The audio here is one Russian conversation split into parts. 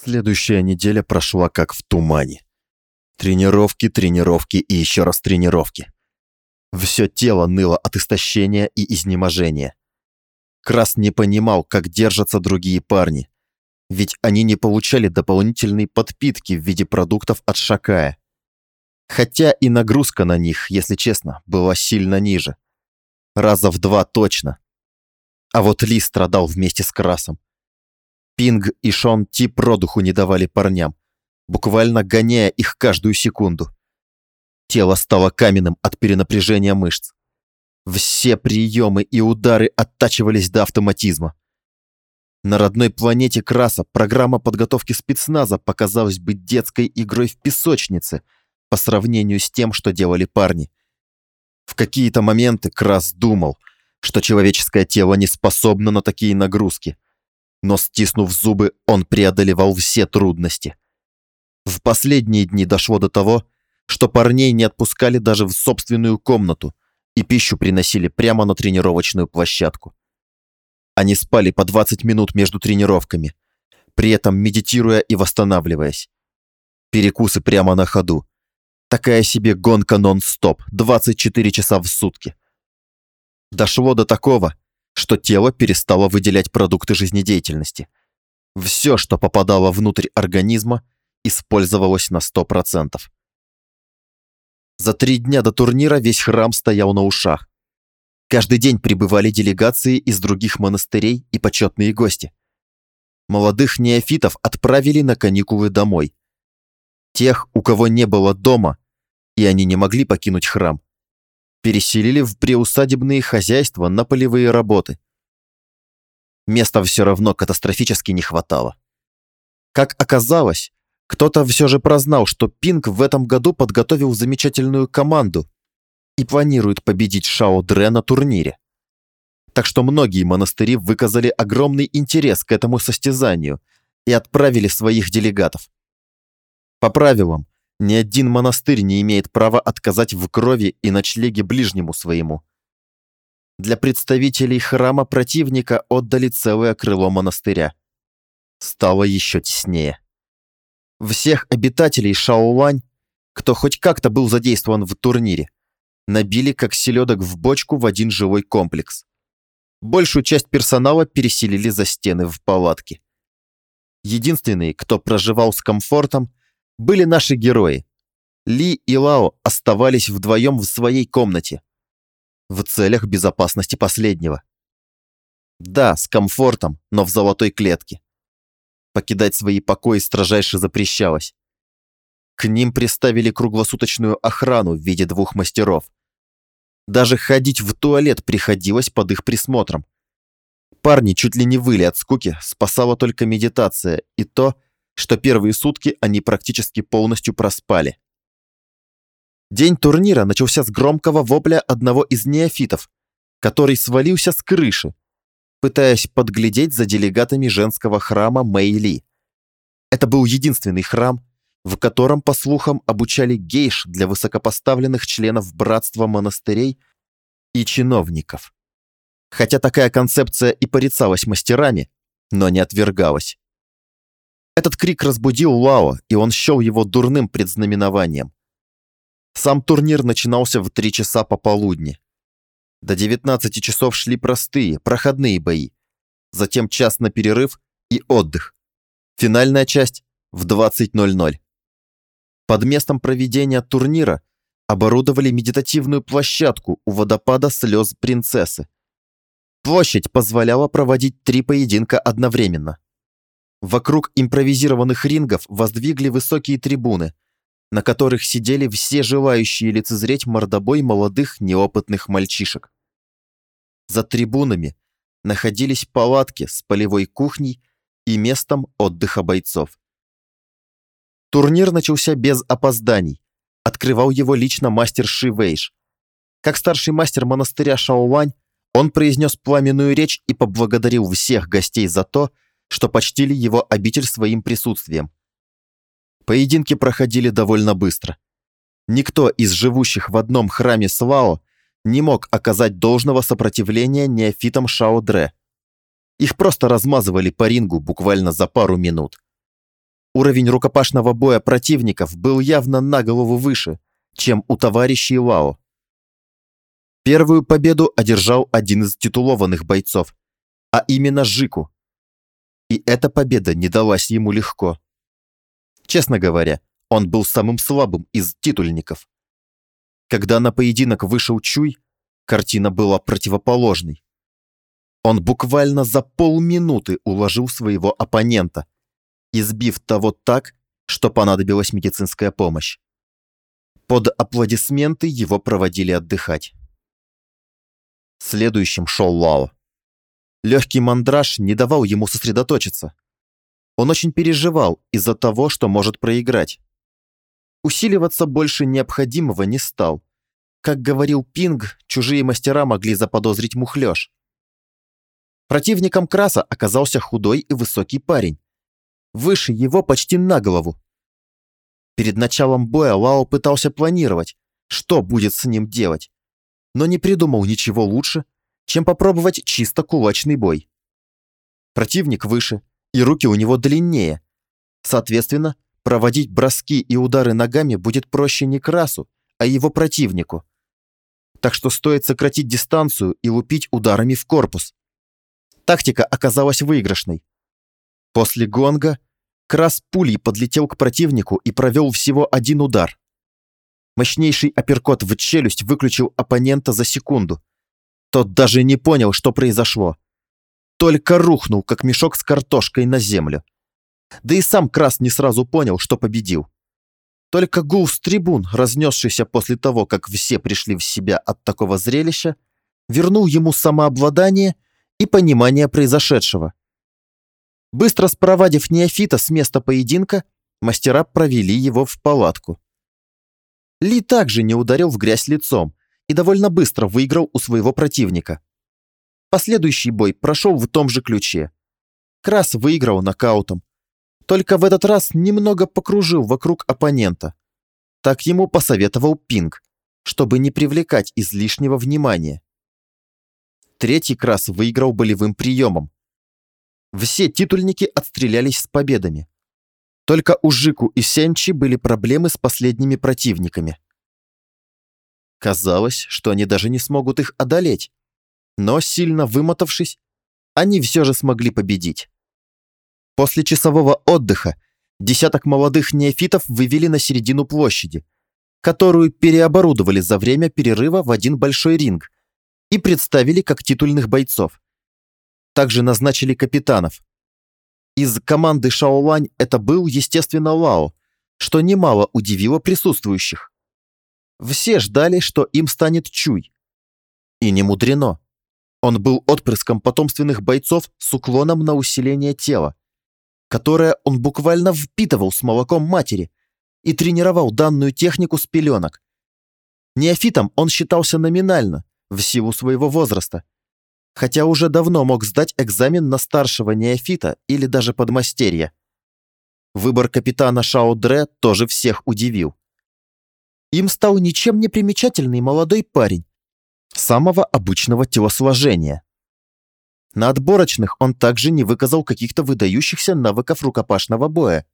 Следующая неделя прошла как в тумане. Тренировки, тренировки и еще раз тренировки. Все тело ныло от истощения и изнеможения. Крас не понимал, как держатся другие парни, ведь они не получали дополнительной подпитки в виде продуктов от Шакая. Хотя и нагрузка на них, если честно, была сильно ниже. Раза в два точно. А вот Ли страдал вместе с Красом. Пинг и Шон Ти продуху не давали парням, буквально гоняя их каждую секунду. Тело стало каменным от перенапряжения мышц. Все приемы и удары оттачивались до автоматизма. На родной планете Краса программа подготовки спецназа показалась быть детской игрой в песочнице по сравнению с тем, что делали парни. В какие-то моменты Крас думал, что человеческое тело не способно на такие нагрузки – но, стиснув зубы, он преодолевал все трудности. В последние дни дошло до того, что парней не отпускали даже в собственную комнату и пищу приносили прямо на тренировочную площадку. Они спали по 20 минут между тренировками, при этом медитируя и восстанавливаясь. Перекусы прямо на ходу. Такая себе гонка нон-стоп, 24 часа в сутки. Дошло до такого, что тело перестало выделять продукты жизнедеятельности. Все, что попадало внутрь организма, использовалось на 100%. За три дня до турнира весь храм стоял на ушах. Каждый день прибывали делегации из других монастырей и почетные гости. Молодых неофитов отправили на каникулы домой. Тех, у кого не было дома, и они не могли покинуть храм, переселили в приусадебные хозяйства на полевые работы. Места все равно катастрофически не хватало. Как оказалось, кто-то все же прознал, что Пинг в этом году подготовил замечательную команду и планирует победить Шао Дре на турнире. Так что многие монастыри выказали огромный интерес к этому состязанию и отправили своих делегатов. По правилам, ни один монастырь не имеет права отказать в крови и ночлеге ближнему своему. Для представителей храма противника отдали целое крыло монастыря. Стало еще теснее. Всех обитателей Шаолань, кто хоть как-то был задействован в турнире, набили как селедок в бочку в один жилой комплекс. Большую часть персонала переселили за стены в палатки. Единственные, кто проживал с комфортом, были наши герои. Ли и Лао оставались вдвоем в своей комнате. В целях безопасности последнего. Да, с комфортом, но в золотой клетке. Покидать свои покои строжайше запрещалось. К ним приставили круглосуточную охрану в виде двух мастеров. Даже ходить в туалет приходилось под их присмотром. Парни чуть ли не выли от скуки, спасала только медитация и то, что первые сутки они практически полностью проспали. День турнира начался с громкого вопля одного из неофитов, который свалился с крыши, пытаясь подглядеть за делегатами женского храма Мэйли. Это был единственный храм, в котором, по слухам, обучали гейш для высокопоставленных членов братства монастырей и чиновников. Хотя такая концепция и порицалась мастерами, но не отвергалась. Этот крик разбудил Лао, и он счел его дурным предзнаменованием. Сам турнир начинался в 3 часа пополудни. До 19 часов шли простые, проходные бои. Затем час на перерыв и отдых. Финальная часть в 20.00. Под местом проведения турнира оборудовали медитативную площадку у водопада слез принцессы. Площадь позволяла проводить три поединка одновременно. Вокруг импровизированных рингов воздвигли высокие трибуны, на которых сидели все желающие лицезреть мордобой молодых неопытных мальчишек. За трибунами находились палатки с полевой кухней и местом отдыха бойцов. Турнир начался без опозданий. Открывал его лично мастер Ши Вейш. Как старший мастер монастыря Шаолань, он произнес пламенную речь и поблагодарил всех гостей за то, почтили его обитель своим присутствием. Поединки проходили довольно быстро. Никто из живущих в одном храме Свао не мог оказать должного сопротивления неофитам Шао Дре. Их просто размазывали по рингу буквально за пару минут. Уровень рукопашного боя противников был явно на голову выше, чем у товарищей Лао. Первую победу одержал один из титулованных бойцов, а именно Жику. И эта победа не далась ему легко. Честно говоря, он был самым слабым из титульников. Когда на поединок вышел Чуй, картина была противоположной. Он буквально за полминуты уложил своего оппонента, избив того так, что понадобилась медицинская помощь. Под аплодисменты его проводили отдыхать. Следующим шел Лао. Легкий мандраж не давал ему сосредоточиться. Он очень переживал из-за того, что может проиграть. Усиливаться больше необходимого не стал. Как говорил Пинг, чужие мастера могли заподозрить мухлёж. Противником Краса оказался худой и высокий парень. Выше его почти на голову. Перед началом боя Лао пытался планировать, что будет с ним делать, но не придумал ничего лучше, чем попробовать чисто кулачный бой. Противник выше, и руки у него длиннее. Соответственно, проводить броски и удары ногами будет проще не Красу, а его противнику. Так что стоит сократить дистанцию и лупить ударами в корпус. Тактика оказалась выигрышной. После гонга Крас пулей подлетел к противнику и провел всего один удар. Мощнейший апперкот в челюсть выключил оппонента за секунду. Тот даже не понял, что произошло. Только рухнул, как мешок с картошкой на землю. Да и сам Крас не сразу понял, что победил. Только гул с трибун, разнесшийся после того, как все пришли в себя от такого зрелища, вернул ему самообладание и понимание произошедшего. Быстро спровадив неофита с места поединка, мастера провели его в палатку. Ли также не ударил в грязь лицом и довольно быстро выиграл у своего противника. Последующий бой прошел в том же ключе. Крас выиграл нокаутом, только в этот раз немного покружил вокруг оппонента. Так ему посоветовал Пинг, чтобы не привлекать излишнего внимания. Третий крас выиграл болевым приемом. Все титульники отстрелялись с победами. Только у Жику и Сенчи были проблемы с последними противниками. Казалось, что они даже не смогут их одолеть. Но, сильно вымотавшись, они все же смогли победить. После часового отдыха десяток молодых неофитов вывели на середину площади, которую переоборудовали за время перерыва в один большой ринг и представили как титульных бойцов. Также назначили капитанов. Из команды Шаолань это был, естественно, Лао, что немало удивило присутствующих. Все ждали, что им станет Чуй. И не мудрено. Он был отпрыском потомственных бойцов с уклоном на усиление тела которое он буквально впитывал с молоком матери и тренировал данную технику с пеленок. Неофитом он считался номинально, в силу своего возраста, хотя уже давно мог сдать экзамен на старшего неофита или даже подмастерья. Выбор капитана Шао Дре тоже всех удивил. Им стал ничем не примечательный молодой парень, самого обычного телосложения. На отборочных он также не выказал каких-то выдающихся навыков рукопашного боя.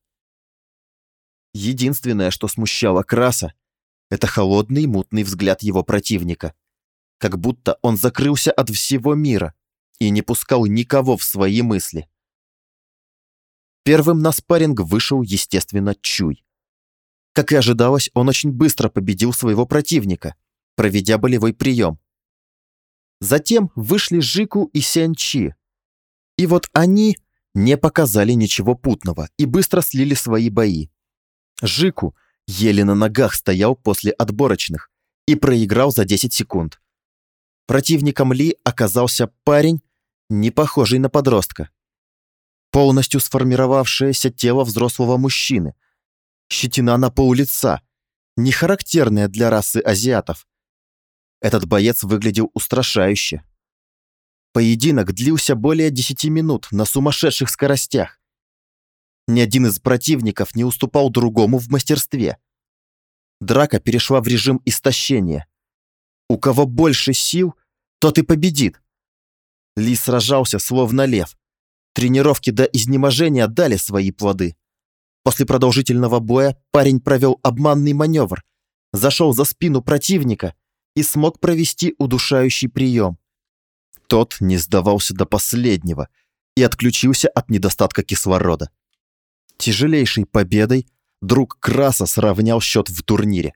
Единственное, что смущало Краса, это холодный мутный взгляд его противника. Как будто он закрылся от всего мира и не пускал никого в свои мысли. Первым на спарринг вышел, естественно, Чуй. Как и ожидалось, он очень быстро победил своего противника, проведя болевой прием. Затем вышли Жику и Сянчи. И вот они не показали ничего путного и быстро слили свои бои. Жику еле на ногах стоял после отборочных и проиграл за 10 секунд. Противником Ли оказался парень, не похожий на подростка. Полностью сформировавшееся тело взрослого мужчины. Щетина на пол лица, не характерная для расы азиатов. Этот боец выглядел устрашающе. Поединок длился более 10 минут на сумасшедших скоростях. Ни один из противников не уступал другому в мастерстве. Драка перешла в режим истощения. У кого больше сил, тот и победит. Ли сражался словно лев. Тренировки до изнеможения дали свои плоды. После продолжительного боя парень провел обманный маневр, зашел за спину противника и смог провести удушающий прием. Тот не сдавался до последнего и отключился от недостатка кислорода. Тяжелейшей победой друг Краса сравнял счет в турнире.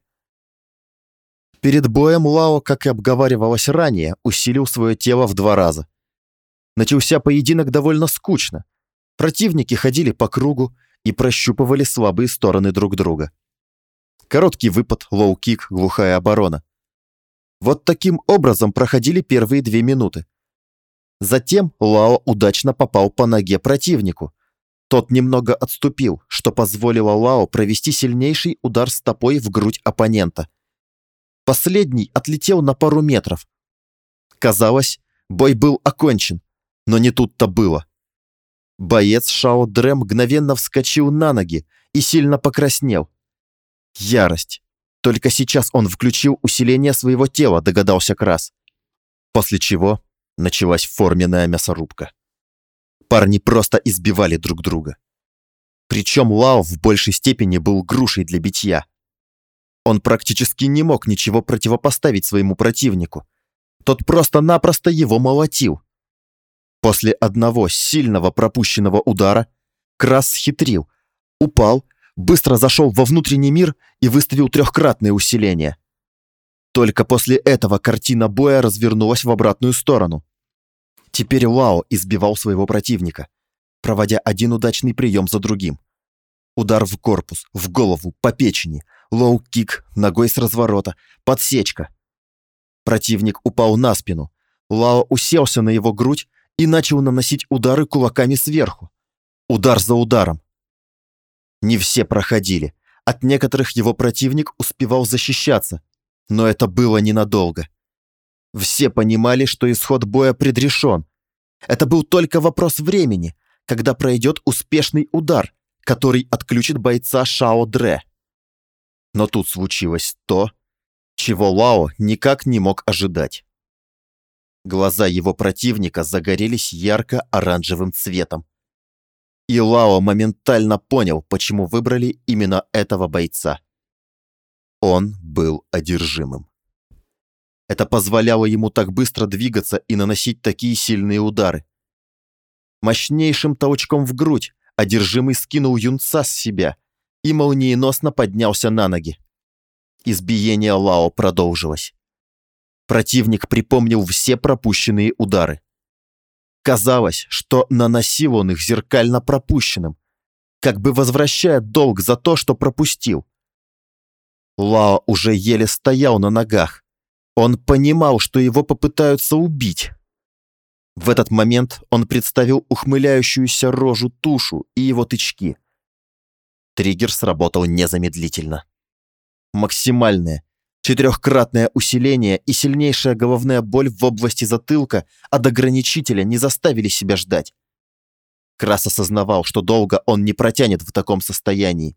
Перед боем Лао, как и обговаривалось ранее, усилил свое тело в два раза. Начался поединок довольно скучно. Противники ходили по кругу и прощупывали слабые стороны друг друга. Короткий выпад, лоу-кик, глухая оборона. Вот таким образом проходили первые две минуты. Затем Лао удачно попал по ноге противнику. Тот немного отступил, что позволило Лао провести сильнейший удар стопой в грудь оппонента. Последний отлетел на пару метров. Казалось, бой был окончен, но не тут-то было. Боец Шао Дре мгновенно вскочил на ноги и сильно покраснел. Ярость. Только сейчас он включил усиление своего тела, догадался Крас. После чего началась форменная мясорубка. Парни просто избивали друг друга. Причем Лао в большей степени был грушей для битья. Он практически не мог ничего противопоставить своему противнику. Тот просто-напросто его молотил. После одного сильного пропущенного удара Крас хитрил, упал, быстро зашел во внутренний мир и выставил трехкратное усиление. Только после этого картина боя развернулась в обратную сторону. Теперь Лао избивал своего противника, проводя один удачный прием за другим. Удар в корпус, в голову, по печени, лоу-кик, ногой с разворота, подсечка. Противник упал на спину. Лао уселся на его грудь и начал наносить удары кулаками сверху. Удар за ударом. Не все проходили. От некоторых его противник успевал защищаться, но это было ненадолго. Все понимали, что исход боя предрешен. Это был только вопрос времени, когда пройдет успешный удар, который отключит бойца Шао Дре. Но тут случилось то, чего Лао никак не мог ожидать. Глаза его противника загорелись ярко-оранжевым цветом. И Лао моментально понял, почему выбрали именно этого бойца. Он был одержимым. Это позволяло ему так быстро двигаться и наносить такие сильные удары. Мощнейшим толчком в грудь одержимый скинул юнца с себя и молниеносно поднялся на ноги. Избиение Лао продолжилось. Противник припомнил все пропущенные удары. Казалось, что наносил он их зеркально пропущенным, как бы возвращая долг за то, что пропустил. Лао уже еле стоял на ногах, он понимал, что его попытаются убить. В этот момент он представил ухмыляющуюся рожу тушу и его тычки. Триггер сработал незамедлительно. Максимальное, четырехкратное усиление и сильнейшая головная боль в области затылка от ограничителя не заставили себя ждать. Крас осознавал, что долго он не протянет в таком состоянии,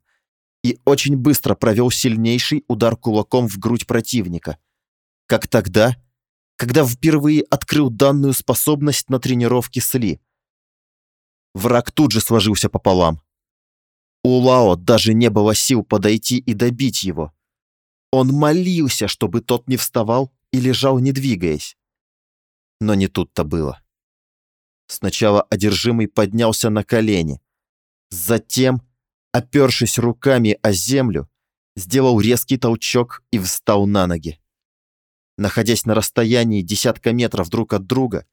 и очень быстро провел сильнейший удар кулаком в грудь противника – как тогда, когда впервые открыл данную способность на тренировке с Ли. Враг тут же сложился пополам. У Лао даже не было сил подойти и добить его. Он молился, чтобы тот не вставал и лежал, не двигаясь. Но не тут-то было. Сначала одержимый поднялся на колени. Затем, опершись руками о землю, сделал резкий толчок и встал на ноги. Находясь на расстоянии десятка метров друг от друга,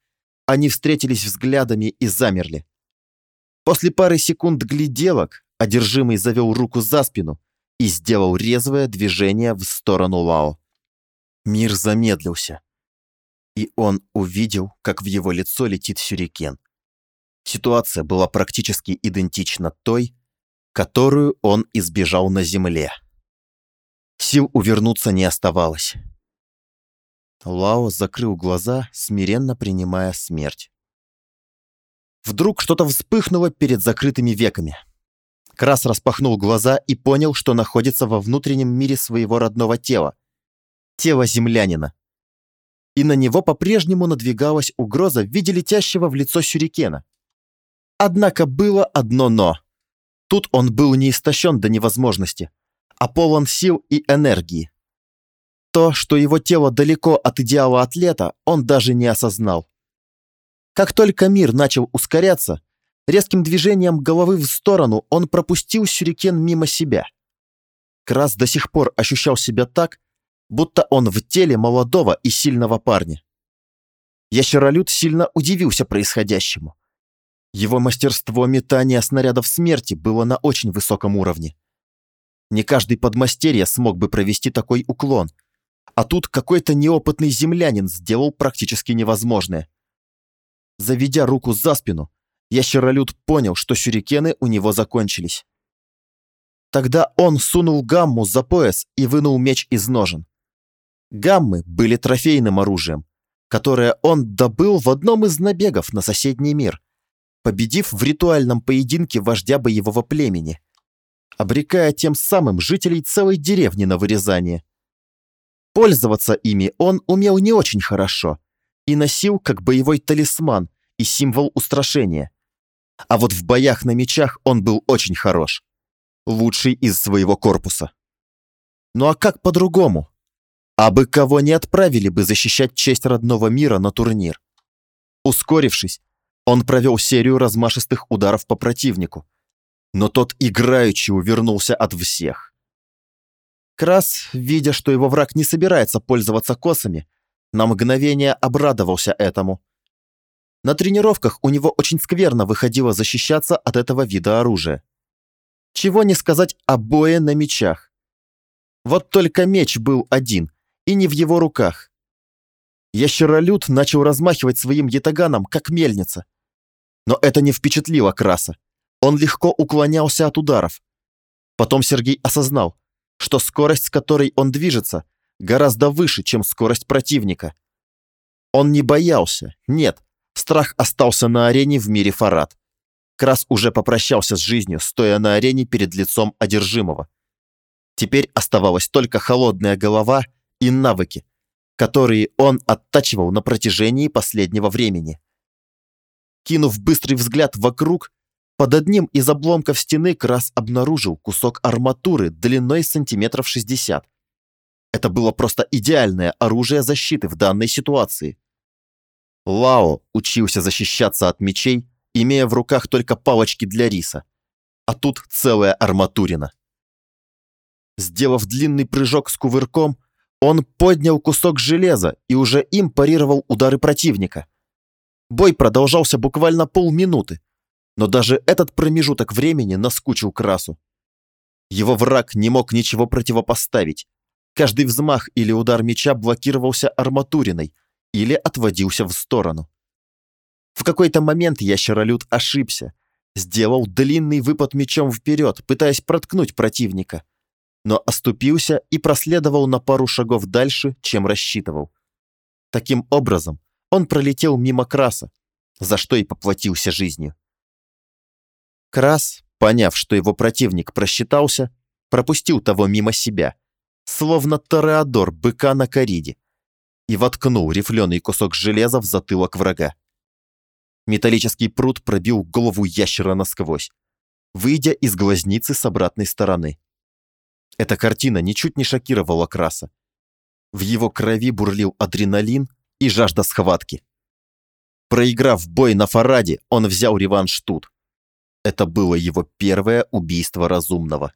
они встретились взглядами и замерли. После пары секунд гляделок одержимый завел руку за спину и сделал резвое движение в сторону Лао. Мир замедлился, и он увидел, как в его лицо летит сюрикен. Ситуация была практически идентична той, которую он избежал на земле. Сил увернуться не оставалось. Лао закрыл глаза, смиренно принимая смерть. Вдруг что-то вспыхнуло перед закрытыми веками. Крас распахнул глаза и понял, что находится во внутреннем мире своего родного тела. Тело землянина. И на него по-прежнему надвигалась угроза в виде летящего в лицо сюрикена. Однако было одно «но». Тут он был не истощен до невозможности, а полон сил и энергии. То, что его тело далеко от идеала атлета, он даже не осознал. Как только мир начал ускоряться, резким движением головы в сторону он пропустил сюрикен мимо себя. Крас до сих пор ощущал себя так, будто он в теле молодого и сильного парня. Ящеролюд сильно удивился происходящему. Его мастерство метания снарядов смерти было на очень высоком уровне. Не каждый подмастерье смог бы провести такой уклон, а тут какой-то неопытный землянин сделал практически невозможное. Заведя руку за спину, ящеролюд понял, что сюрикены у него закончились. Тогда он сунул гамму за пояс и вынул меч из ножен. Гаммы были трофейным оружием, которое он добыл в одном из набегов на соседний мир, победив в ритуальном поединке вождя боевого племени, обрекая тем самым жителей целой деревни на вырезание. Пользоваться ими он умел не очень хорошо и носил как боевой талисман и символ устрашения. А вот в боях на мечах он был очень хорош. Лучший из своего корпуса. Ну а как по-другому? А бы кого не отправили бы защищать честь родного мира на турнир. Ускорившись, он провел серию размашистых ударов по противнику, но тот играючи увернулся от всех. Крас, видя, что его враг не собирается пользоваться косами, на мгновение обрадовался этому. На тренировках у него очень скверно выходило защищаться от этого вида оружия. Чего не сказать о бое на мечах. Вот только меч был один, и не в его руках. Ящеролюд начал размахивать своим ятаганом, как мельница. Но это не впечатлило Краса. Он легко уклонялся от ударов. Потом Сергей осознал, что скорость, с которой он движется, гораздо выше, чем скорость противника. Он не боялся, нет, страх остался на арене в мире Фарад. Крас уже попрощался с жизнью, стоя на арене перед лицом одержимого. Теперь оставалась только холодная голова – и навыки, которые он оттачивал на протяжении последнего времени. Кинув быстрый взгляд вокруг, под одним из обломков стены Крас обнаружил кусок арматуры длиной сантиметров 60. Это было просто идеальное оружие защиты в данной ситуации. Лао учился защищаться от мечей, имея в руках только палочки для риса. А тут целая арматурина. Сделав длинный прыжок с кувырком, он поднял кусок железа и уже им парировал удары противника. Бой продолжался буквально полминуты, но даже этот промежуток времени наскучил Красу. Его враг не мог ничего противопоставить. Каждый взмах или удар меча блокировался арматуриной или отводился в сторону. В какой-то момент ящеролюд ошибся, сделал длинный выпад мечом вперед, пытаясь проткнуть противника но оступился и проследовал на пару шагов дальше, чем рассчитывал. Таким образом, он пролетел мимо Краса, за что и поплатился жизнью. Крас, поняв, что его противник просчитался, пропустил того мимо себя, словно тореадор быка на кориде, и воткнул рифленый кусок железа в затылок врага. Металлический пруд пробил голову ящера насквозь, выйдя из глазницы с обратной стороны. Эта картина ничуть не шокировала Краса. В его крови бурлил адреналин и жажда схватки. Проиграв бой на Фараде, он взял реванш тут. Это было его первое убийство разумного.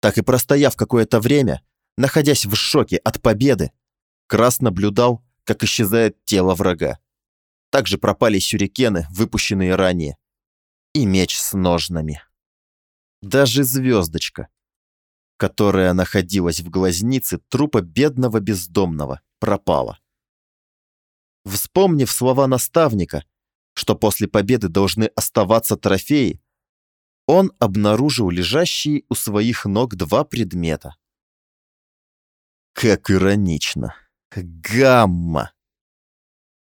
Так и простояв какое-то время, находясь в шоке от победы, Крас наблюдал, как исчезает тело врага. Также пропали сюрикены, выпущенные ранее. И меч с ножнами. Даже звездочка, которая находилась в глазнице трупа бедного бездомного, пропала. Вспомнив слова наставника, что после победы должны оставаться трофеи, он обнаружил лежащие у своих ног два предмета. Как иронично. Гамма!